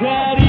Daddy.